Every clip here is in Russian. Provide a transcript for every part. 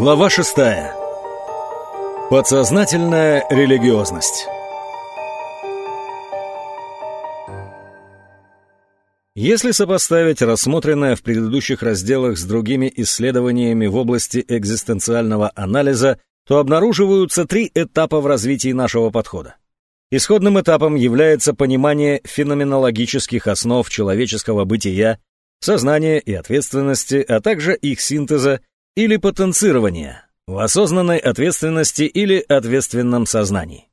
Глава шестая. Подсознательная религиозность. Если сопоставить рассмотренное в предыдущих разделах с другими исследованиями в области экзистенциального анализа, то обнаруживаются три этапа в развитии нашего подхода. Исходным этапом является понимание феноменологических основ человеческого бытия, сознания и ответственности, а также их синтеза или потенцирования в осознанной ответственности или ответственном сознании.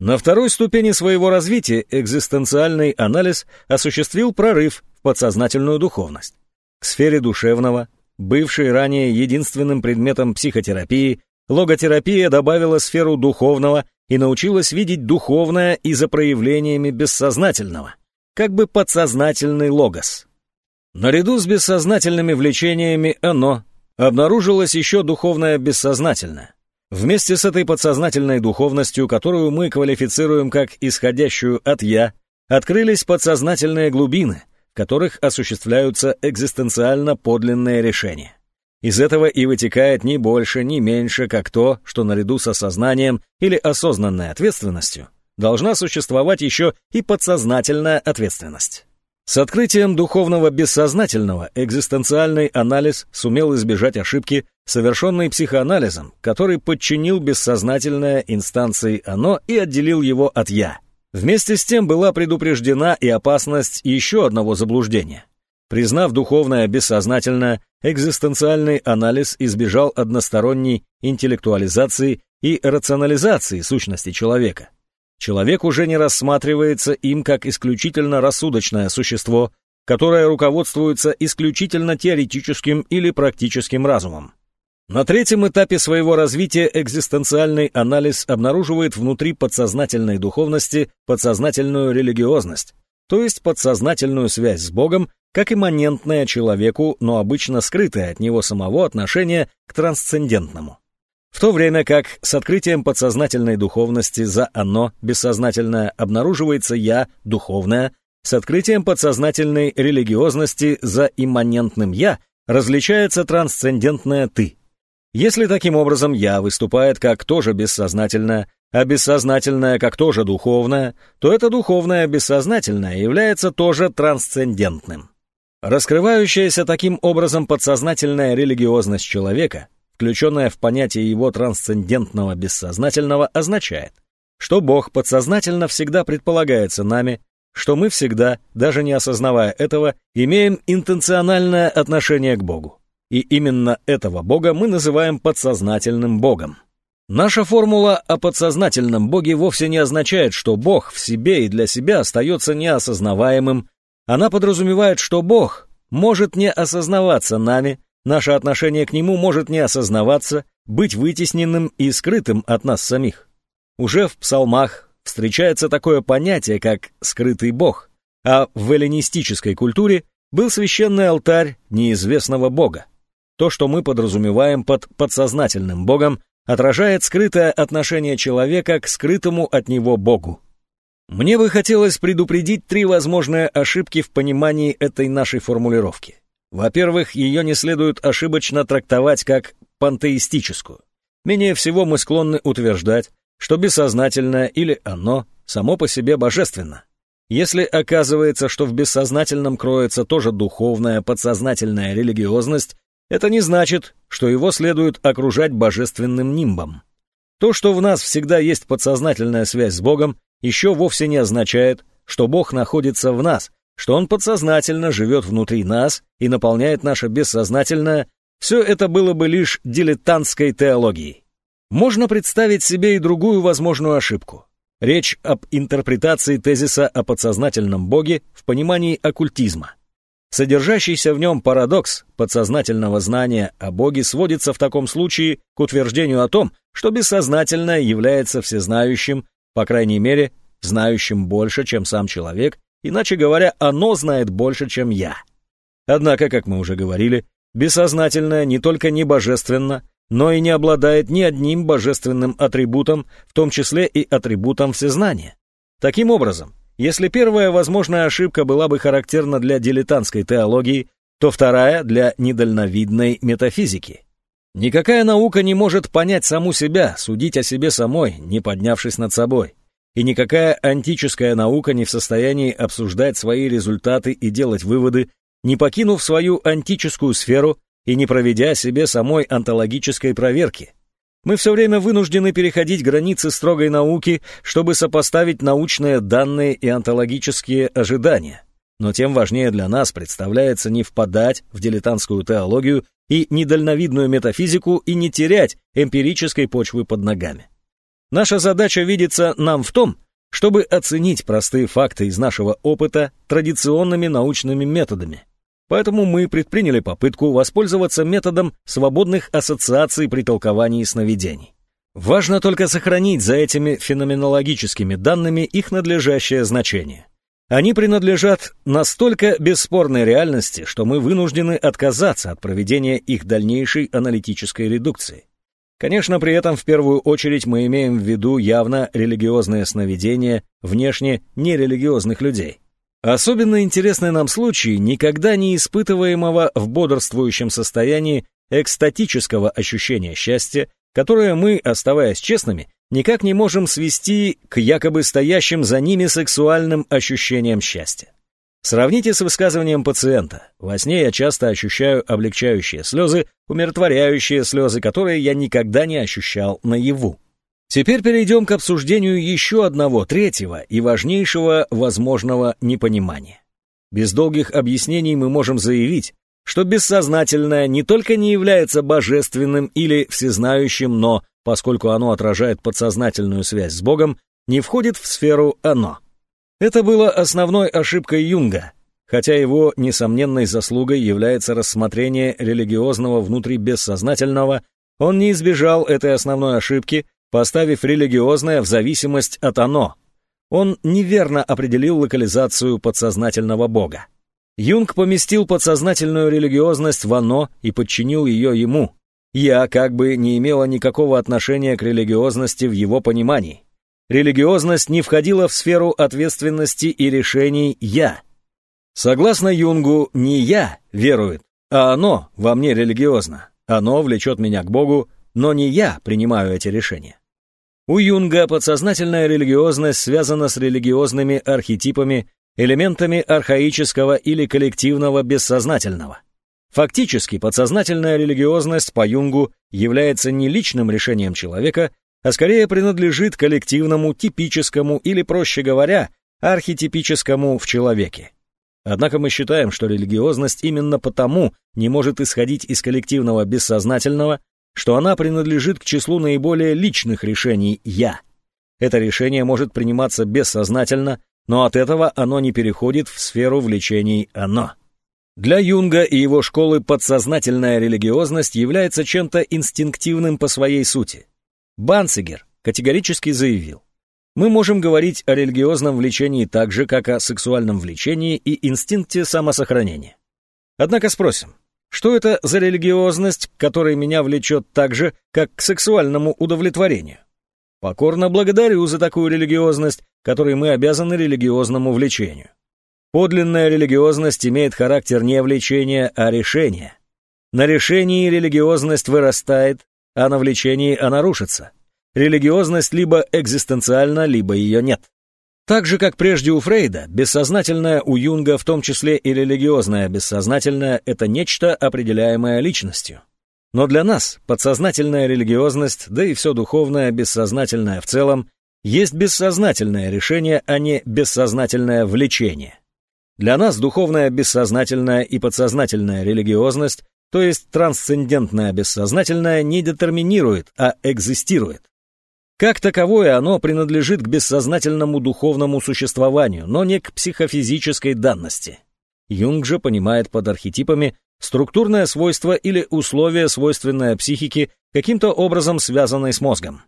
На второй ступени своего развития экзистенциальный анализ осуществил прорыв в подсознательную духовность. К сфере душевного, бывшей ранее единственным предметом психотерапии, логотерапия добавила сферу духовного и научилась видеть духовное и за проявлениями бессознательного, как бы подсознательный логос. Наряду с бессознательными влечениями оно обнаружилось еще духовное бессознательное. Вместе с этой подсознательной духовностью, которую мы квалифицируем как исходящую от «я», открылись подсознательные глубины, в которых осуществляются экзистенциально подлинные решения. Из этого и вытекает ни больше, ни меньше, как то, что наряду с осознанием или осознанной ответственностью должна существовать еще и подсознательная ответственность. С открытием духовного бессознательного экзистенциальный анализ сумел избежать ошибки, совершенной психоанализом, который подчинил бессознательное инстанции «оно» и отделил его от «я». Вместе с тем была предупреждена и опасность еще одного заблуждения. Признав духовное бессознательное, экзистенциальный анализ избежал односторонней интеллектуализации и рационализации сущности человека. Человек уже не рассматривается им как исключительно рассудочное существо, которое руководствуется исключительно теоретическим или практическим разумом. На третьем этапе своего развития экзистенциальный анализ обнаруживает внутри подсознательной духовности подсознательную религиозность, то есть подсознательную связь с Богом, как имманентное человеку, но обычно скрытое от него самого отношение к трансцендентному. В то время как с открытием подсознательной духовности за оно, бессознательное, обнаруживается «я», духовное, с открытием подсознательной религиозности за имманентным «я» различается трансцендентное «ты». Если таким образом «я» выступает как тоже бессознательное, а бессознательное как тоже духовное, то это духовное бессознательное является тоже трансцендентным. Раскрывающаяся таким образом подсознательная религиозность человека включенное в понятие его трансцендентного бессознательного, означает, что Бог подсознательно всегда предполагается нами, что мы всегда, даже не осознавая этого, имеем интенциональное отношение к Богу. И именно этого Бога мы называем подсознательным Богом. Наша формула о подсознательном Боге вовсе не означает, что Бог в себе и для себя остается неосознаваемым. Она подразумевает, что Бог может не осознаваться нами, Наше отношение к нему может не осознаваться, быть вытесненным и скрытым от нас самих. Уже в псалмах встречается такое понятие, как «скрытый бог», а в эллинистической культуре был священный алтарь неизвестного бога. То, что мы подразумеваем под подсознательным богом, отражает скрытое отношение человека к скрытому от него богу. Мне бы хотелось предупредить три возможные ошибки в понимании этой нашей формулировки. Во-первых, ее не следует ошибочно трактовать как пантеистическую. Менее всего мы склонны утверждать, что бессознательное или оно само по себе божественно. Если оказывается, что в бессознательном кроется тоже духовная, подсознательная религиозность, это не значит, что его следует окружать божественным нимбом. То, что в нас всегда есть подсознательная связь с Богом, еще вовсе не означает, что Бог находится в нас, что он подсознательно живет внутри нас и наполняет наше бессознательное, все это было бы лишь дилетантской теологией. Можно представить себе и другую возможную ошибку. Речь об интерпретации тезиса о подсознательном Боге в понимании оккультизма. Содержащийся в нем парадокс подсознательного знания о Боге сводится в таком случае к утверждению о том, что бессознательное является всезнающим, по крайней мере, знающим больше, чем сам человек, Иначе говоря, оно знает больше, чем я. Однако, как мы уже говорили, бессознательное не только не божественно, но и не обладает ни одним божественным атрибутом, в том числе и атрибутом всезнания. Таким образом, если первая возможная ошибка была бы характерна для дилетантской теологии, то вторая — для недальновидной метафизики. Никакая наука не может понять саму себя, судить о себе самой, не поднявшись над собой. И никакая антическая наука не в состоянии обсуждать свои результаты и делать выводы, не покинув свою антическую сферу и не проведя себе самой онтологической проверки. Мы все время вынуждены переходить границы строгой науки, чтобы сопоставить научные данные и онтологические ожидания. Но тем важнее для нас представляется не впадать в дилетантскую теологию и недальновидную метафизику и не терять эмпирической почвы под ногами. Наша задача видится нам в том, чтобы оценить простые факты из нашего опыта традиционными научными методами. Поэтому мы предприняли попытку воспользоваться методом свободных ассоциаций при толковании сновидений. Важно только сохранить за этими феноменологическими данными их надлежащее значение. Они принадлежат настолько бесспорной реальности, что мы вынуждены отказаться от проведения их дальнейшей аналитической редукции. Конечно, при этом в первую очередь мы имеем в виду явно религиозное сновидение внешне нерелигиозных людей. Особенно интересный нам случай никогда не испытываемого в бодрствующем состоянии экстатического ощущения счастья, которое мы, оставаясь честными, никак не можем свести к якобы стоящим за ними сексуальным ощущениям счастья. Сравните с высказыванием пациента. Во сне я часто ощущаю облегчающие слезы, умиротворяющие слезы, которые я никогда не ощущал наяву. Теперь перейдем к обсуждению еще одного, третьего и важнейшего возможного непонимания. Без долгих объяснений мы можем заявить, что бессознательное не только не является божественным или всезнающим, но, поскольку оно отражает подсознательную связь с Богом, не входит в сферу «оно». Это было основной ошибкой Юнга, хотя его несомненной заслугой является рассмотрение религиозного внутри бессознательного, он не избежал этой основной ошибки, поставив религиозное в зависимость от оно. Он неверно определил локализацию подсознательного бога. Юнг поместил подсознательную религиозность в оно и подчинил ее ему. Я как бы не имела никакого отношения к религиозности в его понимании. Религиозность не входила в сферу ответственности и решений «я». Согласно Юнгу, не «я» верует, а оно во мне религиозно. Оно влечет меня к Богу, но не я принимаю эти решения. У Юнга подсознательная религиозность связана с религиозными архетипами, элементами архаического или коллективного бессознательного. Фактически подсознательная религиозность по Юнгу является не личным решением человека, а скорее принадлежит коллективному, типическому или, проще говоря, архетипическому в человеке. Однако мы считаем, что религиозность именно потому не может исходить из коллективного бессознательного, что она принадлежит к числу наиболее личных решений «я». Это решение может приниматься бессознательно, но от этого оно не переходит в сферу влечений «оно». Для Юнга и его школы подсознательная религиозность является чем-то инстинктивным по своей сути. Банцигер категорически заявил, мы можем говорить о религиозном влечении так же, как о сексуальном влечении и инстинкте самосохранения. Однако спросим, что это за религиозность, которая меня влечет так же, как к сексуальному удовлетворению? Покорно благодарю за такую религиозность, которой мы обязаны религиозному влечению. Подлинная религиозность имеет характер не влечения, а решения. На решении религиозность вырастает, а на влечении она рушится. Религиозность либо экзистенциальна, либо ее нет. Так же, как прежде у Фрейда, бессознательное у Юнга, в том числе и религиозное бессознательное, это нечто, определяемое личностью. Но для нас подсознательная религиозность, да и все духовное, бессознательное в целом, есть бессознательное решение, а не бессознательное влечение. Для нас духовная бессознательная и подсознательная религиозность то есть трансцендентное бессознательное не детерминирует, а экзистирует. Как таковое оно принадлежит к бессознательному духовному существованию, но не к психофизической данности. Юнг же понимает под архетипами структурное свойство или условие, свойственное психике, каким-то образом связанной с мозгом.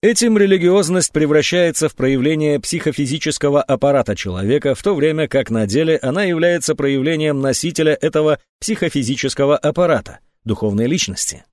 Этим религиозность превращается в проявление психофизического аппарата человека, в то время как на деле она является проявлением носителя этого психофизического аппарата, духовной личности.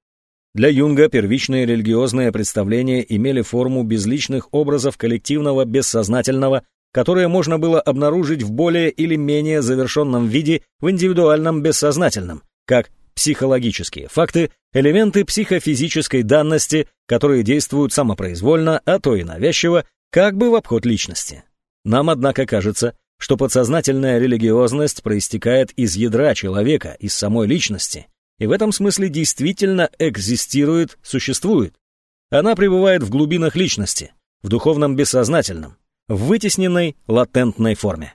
Для Юнга первичные религиозные представления имели форму безличных образов коллективного бессознательного, которые можно было обнаружить в более или менее завершенном виде в индивидуальном бессознательном, как психологические факты, элементы психофизической данности, которые действуют самопроизвольно, а то и навязчиво, как бы в обход личности. Нам, однако, кажется, что подсознательная религиозность проистекает из ядра человека, из самой личности, и в этом смысле действительно экзистирует, существует. Она пребывает в глубинах личности, в духовном бессознательном, в вытесненной латентной форме.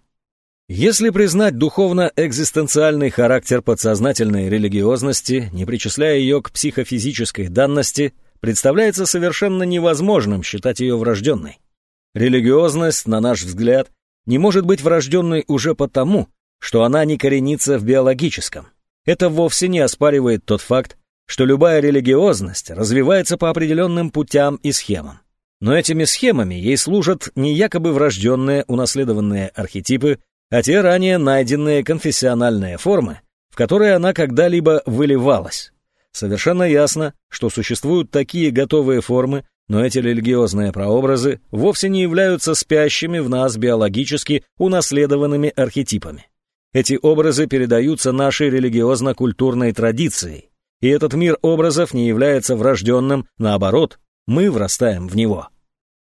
Если признать духовно-экзистенциальный характер подсознательной религиозности, не причисляя ее к психофизической данности, представляется совершенно невозможным считать ее врожденной. Религиозность, на наш взгляд, не может быть врожденной уже потому, что она не коренится в биологическом. Это вовсе не оспаривает тот факт, что любая религиозность развивается по определенным путям и схемам. Но этими схемами ей служат не якобы врожденные унаследованные архетипы, а те ранее найденные конфессиональные формы, в которые она когда-либо выливалась. Совершенно ясно, что существуют такие готовые формы, но эти религиозные прообразы вовсе не являются спящими в нас биологически унаследованными архетипами. Эти образы передаются нашей религиозно-культурной традицией, и этот мир образов не является врожденным, наоборот, мы врастаем в него.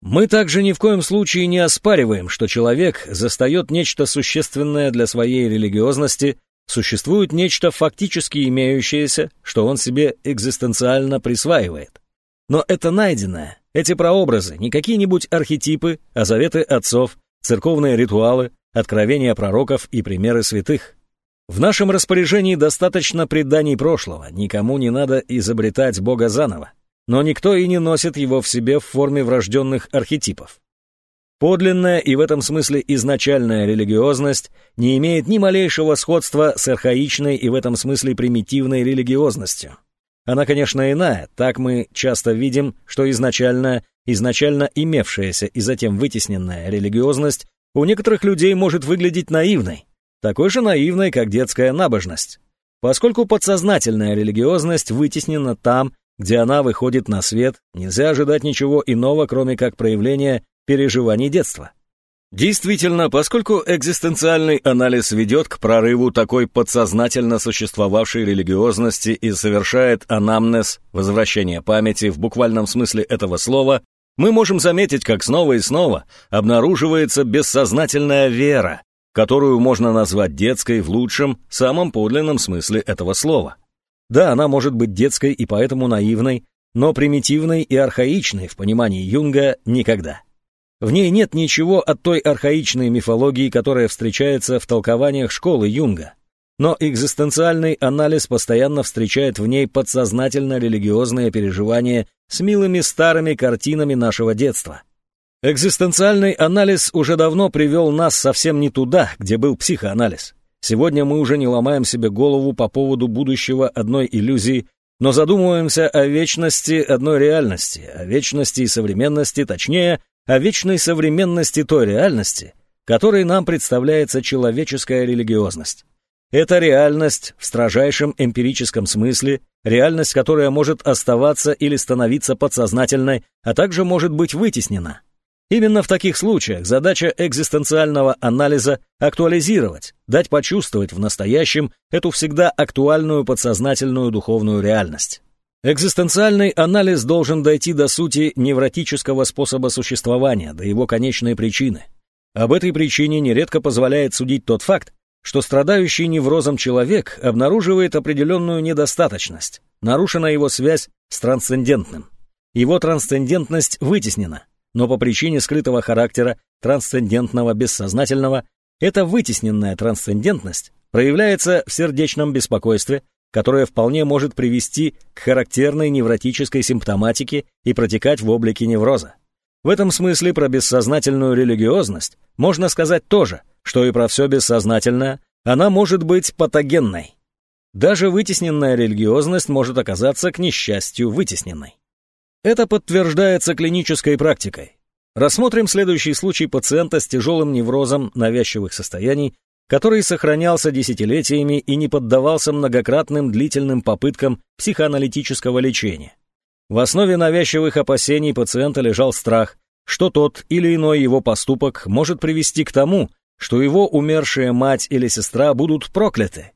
Мы также ни в коем случае не оспариваем, что человек застает нечто существенное для своей религиозности, существует нечто фактически имеющееся, что он себе экзистенциально присваивает. Но это найденное, эти прообразы, не какие-нибудь архетипы, а заветы отцов, церковные ритуалы, откровения пророков и примеры святых. В нашем распоряжении достаточно преданий прошлого, никому не надо изобретать Бога заново, но никто и не носит его в себе в форме врожденных архетипов. Подлинная и в этом смысле изначальная религиозность не имеет ни малейшего сходства с архаичной и в этом смысле примитивной религиозностью. Она, конечно, иная, так мы часто видим, что изначально, изначально имевшаяся и затем вытесненная религиозность у некоторых людей может выглядеть наивной, такой же наивной, как детская набожность, поскольку подсознательная религиозность вытеснена там, где она выходит на свет, нельзя ожидать ничего иного, кроме как проявления переживаний детства. Действительно, поскольку экзистенциальный анализ ведет к прорыву такой подсознательно существовавшей религиозности и совершает анамнез, возвращение памяти в буквальном смысле этого слова, мы можем заметить, как снова и снова обнаруживается бессознательная вера, которую можно назвать детской в лучшем, самом подлинном смысле этого слова. Да, она может быть детской и поэтому наивной, но примитивной и архаичной в понимании Юнга никогда. В ней нет ничего от той архаичной мифологии, которая встречается в толкованиях школы Юнга. Но экзистенциальный анализ постоянно встречает в ней подсознательно-религиозные переживания с милыми старыми картинами нашего детства. Экзистенциальный анализ уже давно привел нас совсем не туда, где был психоанализ. Сегодня мы уже не ломаем себе голову по поводу будущего одной иллюзии, но задумываемся о вечности одной реальности, о вечности и современности, точнее, о вечной современности той реальности, которой нам представляется человеческая религиозность. Это реальность в строжайшем эмпирическом смысле, реальность, которая может оставаться или становиться подсознательной, а также может быть вытеснена. Именно в таких случаях задача экзистенциального анализа актуализировать, дать почувствовать в настоящем эту всегда актуальную подсознательную духовную реальность. Экзистенциальный анализ должен дойти до сути невротического способа существования, до его конечной причины. Об этой причине нередко позволяет судить тот факт, что страдающий неврозом человек обнаруживает определенную недостаточность, нарушена его связь с трансцендентным. Его трансцендентность вытеснена, но по причине скрытого характера трансцендентного бессознательного эта вытесненная трансцендентность проявляется в сердечном беспокойстве, которое вполне может привести к характерной невротической симптоматике и протекать в облике невроза. В этом смысле про бессознательную религиозность можно сказать тоже, что и про все бессознательное, она может быть патогенной. Даже вытесненная религиозность может оказаться, к несчастью, вытесненной. Это подтверждается клинической практикой. Рассмотрим следующий случай пациента с тяжелым неврозом навязчивых состояний, который сохранялся десятилетиями и не поддавался многократным длительным попыткам психоаналитического лечения. В основе навязчивых опасений пациента лежал страх, что тот или иной его поступок может привести к тому, что его умершая мать или сестра будут прокляты.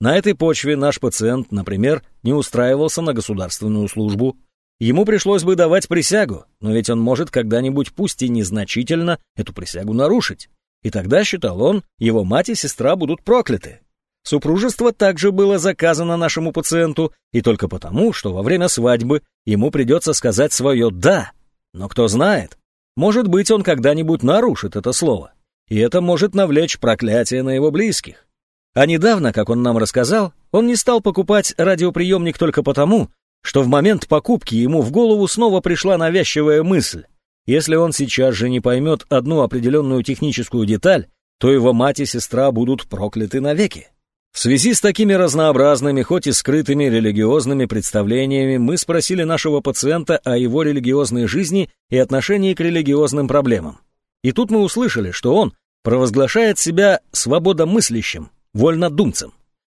На этой почве наш пациент, например, не устраивался на государственную службу. Ему пришлось бы давать присягу, но ведь он может когда-нибудь, пусть и незначительно, эту присягу нарушить. И тогда, считал он, его мать и сестра будут прокляты. Супружество также было заказано нашему пациенту, и только потому, что во время свадьбы ему придется сказать свое «да». Но кто знает, может быть, он когда-нибудь нарушит это слово, и это может навлечь проклятие на его близких. А недавно, как он нам рассказал, он не стал покупать радиоприемник только потому, что в момент покупки ему в голову снова пришла навязчивая мысль. Если он сейчас же не поймет одну определенную техническую деталь, то его мать и сестра будут прокляты навеки. В связи с такими разнообразными, хоть и скрытыми религиозными представлениями, мы спросили нашего пациента о его религиозной жизни и отношении к религиозным проблемам. И тут мы услышали, что он провозглашает себя свободомыслящим, вольнодумцем.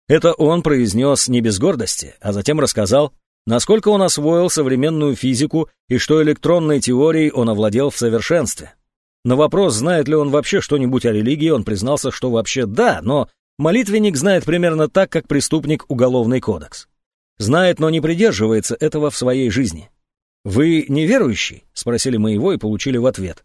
Это он произнес не без гордости, а затем рассказал, насколько он освоил современную физику и что электронной теорией он овладел в совершенстве. На вопрос, знает ли он вообще что-нибудь о религии, он признался, что вообще да, но молитвенник знает примерно так, как преступник уголовный кодекс. Знает, но не придерживается этого в своей жизни. «Вы неверующий?» — спросили мы его и получили в ответ.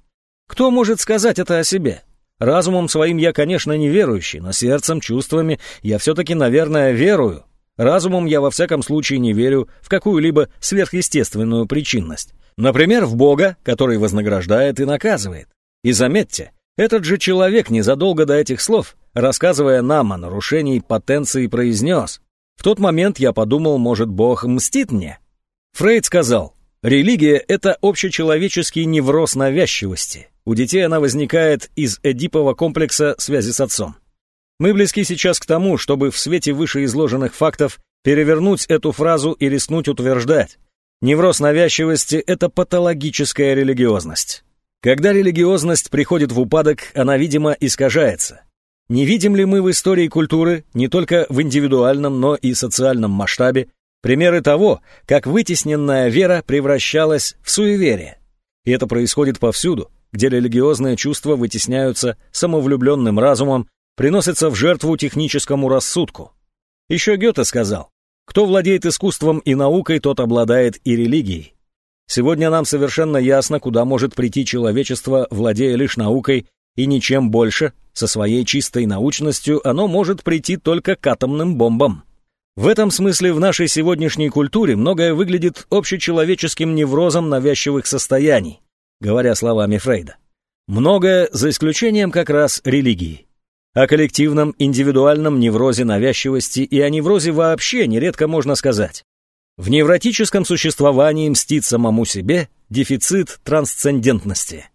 «Кто может сказать это о себе?» Разумом своим я, конечно, не верующий, но сердцем, чувствами я все-таки, наверное, верую. Разумом я во всяком случае не верю в какую-либо сверхъестественную причинность. Например, в Бога, который вознаграждает и наказывает. И заметьте, этот же человек незадолго до этих слов, рассказывая нам о нарушении потенции, произнес. В тот момент я подумал, может, Бог мстит мне? Фрейд сказал, религия — это общечеловеческий невроз навязчивости. У детей она возникает из эдипового комплекса связи с отцом. Мы близки сейчас к тому, чтобы в свете вышеизложенных фактов перевернуть эту фразу и рискнуть утверждать. Невроз навязчивости – это патологическая религиозность. Когда религиозность приходит в упадок, она, видимо, искажается. Не видим ли мы в истории культуры, не только в индивидуальном, но и социальном масштабе, примеры того, как вытесненная вера превращалась в суеверие? И это происходит повсюду, где религиозные чувства вытесняются самовлюбленным разумом, приносятся в жертву техническому рассудку. Еще Гёте сказал, кто владеет искусством и наукой, тот обладает и религией. Сегодня нам совершенно ясно, куда может прийти человечество, владея лишь наукой и ничем больше, со своей чистой научностью оно может прийти только к атомным бомбам. В этом смысле в нашей сегодняшней культуре многое выглядит общечеловеческим неврозом навязчивых состояний, говоря словами Фрейда. Многое, за исключением как раз религии. О коллективном индивидуальном неврозе навязчивости и о неврозе вообще нередко можно сказать. В невротическом существовании мстит самому себе дефицит трансцендентности.